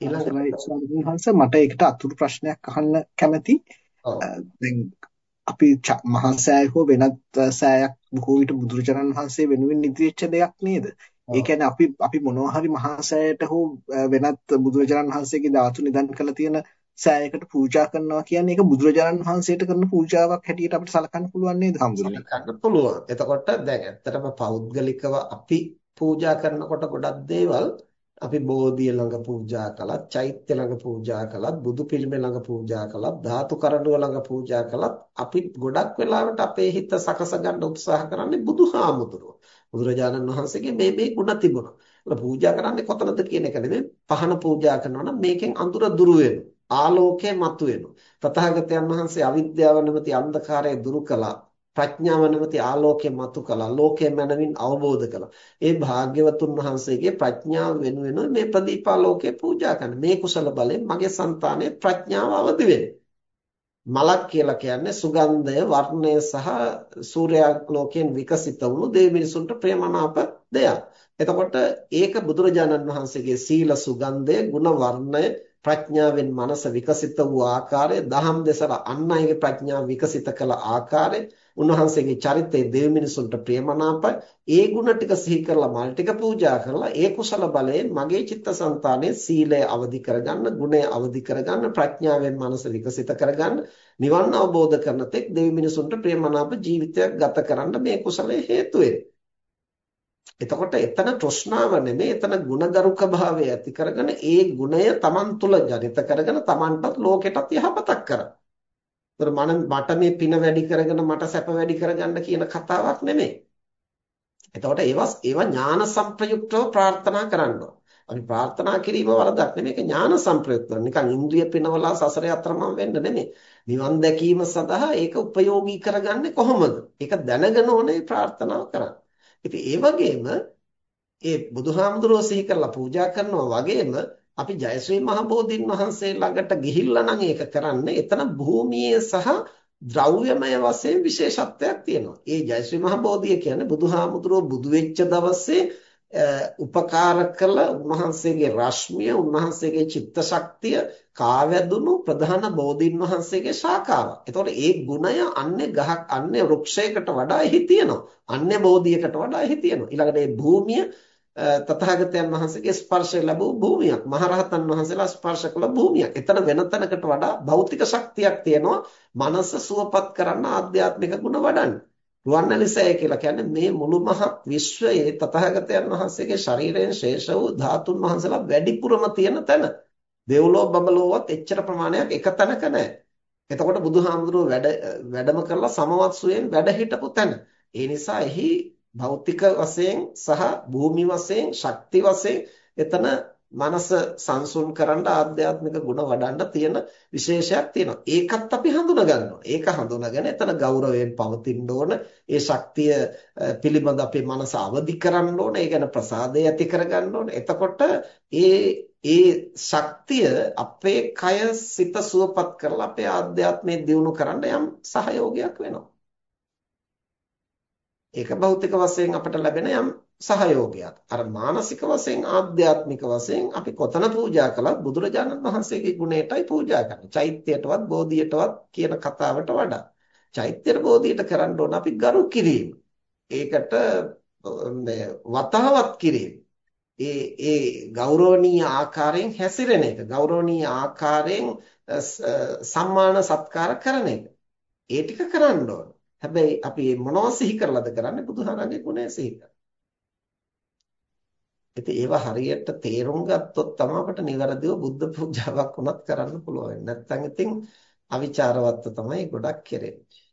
ඊළඟට ස්වාමීන් වහන්සේ මට ඒකට අතුරු ප්‍රශ්නයක් අහන්න කැමැති. දැන් අපි මහා සෑය හෝ වෙනත් සෑයක් බොහෝ විට බුදුරජාණන් වහන්සේ වෙනුවෙන් ඉදිරිච්ච දෙයක් නේද? ඒ කියන්නේ අපි අපි මොනවා හරි මහා සෑයට හෝ වෙනත් බුදුරජාණන් වහන්සේගේ ධාතු නිදන් කරලා තියෙන සෑයකට පූජා කරනවා කියන්නේ ඒක බුදුරජාණන් වහන්සේට කරන පූජාවක් හැටියට අපිට සලකන්න පුළුවන් නේද හම්දුනේ? සලකන්න පුළුවන්. එතකොට දැන් ඇත්තටම පෞද්ගලිකව අපි පූජා කරනකොට ගොඩක් දේවල් අපි බෝධිය ළඟ පූජා කළත්, චෛත්‍ය ළඟ පූජා කළත්, බුදු පිළිමේ ළඟ පූජා කළත්, ධාතු කරඬුව ළඟ පූජා කළත් අපි ගොඩක් වෙලාවට අපේ හිත සකස ගන්න උත්සාහ කරන්නේ බුදුහාමුදුරුවෝ. බුදුරජාණන් වහන්සේගේ මේ මේ ගුණ තිබුණා. ඒක පූජා කරන්නේ කොතනද කියන එක නෙමෙයි. පහන පූජා කරනවා නම් මේකෙන් අඳුර දුරු වෙනවා. ආලෝකය මතුවෙනවා. තථාගතයන් වහන්සේ අවිද්‍යාව නැමැති අන්ධකාරය දුරු කළා. ප්‍රඥාව නැමැති ආලෝකය මතු කළා. ලෝකය මනමින් අවබෝධ කළා. ඒ භාග්‍යවතුන් වහන්සේගේ ප්‍රඥාව වෙනුවෙන් මේ ප්‍රදීපාලෝකය පූජා කරන. මේ කුසල බලයෙන් මගේ సంతානයේ ප්‍රඥාව අවදි මලක් කියලා කියන්නේ සුගන්ධය, වර්ණය සහ සූර්යාලෝකයෙන් විකසිත වුණු දෙවි මිනිසුන්ට ප්‍රේමනාප දෙයක්. එතකොට ඒක බුදුරජාණන් වහන්සේගේ සීල සුගන්ධය, ගුණ වර්ණය, ප්‍රඥාවෙන් මනස විකසිත වූ ආකාරය, දහම් දෙසර අන් අයගේ ප්‍රඥාව විකසිත කළ ආකාරය උන්වහන්සේගේ චරිතයේ දෙවි මිනිසුන්ට ප්‍රේමනාපයි. ඒ ಗುಣ ටික සිහි කරලා මල් ටික පූජා කරලා ඒ කුසල බලයෙන් මගේ චිත්තසංතානයේ සීලය අවදි කරගන්න, ගුණය අවදි කරගන්න, ප්‍රඥාවෙන් මනස විකසිත කරගන්න, නිවන් අවබෝධ කරන තෙක් දෙවි මිනිසුන්ට ප්‍රේමනාප ජීවිතයක් ගත කරන්න මේ කුසලයේ හේතු එතකොට එතන තෘෂ්ණාව නෙමෙයි එතන ಗುಣගරුක භාවය ඇති කරගෙන ඒ ගුණය Taman තුල ජනිත කරගෙන Tamanටත් ලෝකෙටත් යහපතක් කරා. ඒතර මට මේ පින වැඩි කරගෙන මට සැප වැඩි කරගන්න කියන කතාවක් නෙමෙයි. එතකොට ඒවා ඒවා ඥාන සංප්‍රයුක්තව ප්‍රාර්ථනා කරන්න අපි ප්‍රාර්ථනා කිරීම වරදක් නෙමෙයි ඒක ඥාන සංප්‍රයුක්තව. නිකන් ඉන්ද්‍රිය පිනවලා සසරේ අතරමං වෙන්න නෙමෙයි. නිවන් දැකීම සඳහා ඒක උපයෝගී කරගන්නේ කොහොමද? ඒක දැනගෙන ඕනේ ප්‍රාර්ථනාව කරන්න. ඉතින් ඒ වගේම ඒ බුදුහාමුදුරුවෝ සිහි කරලා පූජා කරනවා වගේම අපි ජයශ්‍රී මහ බෝධින් වහන්සේ ළඟට ගිහිල්ලා නම් ඒක කරන්නේ එතන භූමියේ සහ ද්‍රව්‍යමය වශයෙන් විශේෂත්වයක් තියෙනවා. ඒ ජයශ්‍රී මහ බෝධිය කියන්නේ බුදුහාමුදුරුවෝ බුදු වෙච්ච දවසේ උපකාර කළ උන්වහන්සේගේ රශ්මිය උන්වහන්සේගේ චිත්ත ශක්තිය කාවැදුණු ප්‍රධාන බෝධින් වහන්සේගේ ශාඛාව. එතකොට ඒ ගුණය අන්නේ ගහක් අන්නේ වෘක්ෂයකට වඩා එහි තියෙනවා. අන්නේ බෝධියකට වඩා එහි තියෙනවා. ඊළඟට මේ භූමිය තථාගතයන් වහන්සේගේ ස්පර්ශය ලැබූ භූමියක්. මහරහතන් වහන්සේලා ස්පර්ශ කළ භූමියක්. එතන වෙන තැනකට වඩා භෞතික ශක්තියක් තියෙනවා. මනස සුවපත් කරන්න ආධ්‍යාත්මික ගුණ වඩන්න. රුවන්වැලිසෑය කියලා කියන්නේ මේ මුළු මහත් විශ්වයේ තථාගතයන් වහන්සේගේ ශරීරයෙන් ශේෂ වූ ධාතුන් වහන්සේලා වැඩිපුරම තියෙන තැන. දෙව්ලොව බඹලොවත් එච්චර ප්‍රමාණයක් එක තැනක නැහැ. එතකොට බුදුහාමුදුරුවෝ වැඩ වැඩම කරලා සමවත් සුවයෙන් වැඩ හිටපු තැන. ඒ නිසා එහි භෞතික වශයෙන් සහ භූමි වශයෙන් ශක්ති වශයෙන් එතන මනස සංසුන් කරන්න ආධ්‍යාත්මික ගුණ වඩන්න තියෙන විශේෂයක් තියෙනවා. ඒකත් අපි හඳුනා ගන්නවා. ඒක හඳුනාගෙන එතන ගෞරවයෙන් පවතින්න ඕන. ඒ ශක්තිය පිළිබඳ අපේ මනස අවදි කරන්න ඕන. ඒ ගැන ප්‍රසාදය ඇති කරගන්න ඕන. එතකොට ඒ ඒ ශක්තිය අපේ කය සිත සුවපත් කරලා අපේ ආධ්‍යාත්මය දියුණු කරන්න යම් සහයෝගයක් වෙනවා. ඒක භෞතික වශයෙන් අපට ලැබෙන යම් සහයෝගයක්. අර මානසික වශයෙන් ආධ්‍යාත්මික වශයෙන් අපි කොතන පූජා කළත් බුදුරජාණන් වහන්සේගේ ගුණයටයි පූජා කරන්නේ. චෛත්‍යයටවත් බෝධියටවත් කියන කතාවට වඩා. චෛත්‍යර බෝධියට කරන්න ඕන අපි ගරු කිරීම. ඒකට වතාවත් කිරීම. ඒ ඒ ගෞරවනීය ආකාරයෙන් හැසිරෙන එක. ගෞරවනීය ආකාරයෙන් සම්මාන සත්කාර කරන එක. ඒ ටික කරන්න ඕන. හැබැයි අපි මොනවද සිහි කරලාද කරන්නේ බුදුහාරගේ ගුණය සිහි කරලා. ඉතින් ඒවා හරියට තේරුම් ගත්තොත් තමයි අපට නිවැරදිව බුද්ධ පූජාවක් උනත් කරන්න පුළුවන්. නැත්නම් ඉතින් අවිචාරවත්ව තමයි ගොඩක් කෙරෙන්නේ.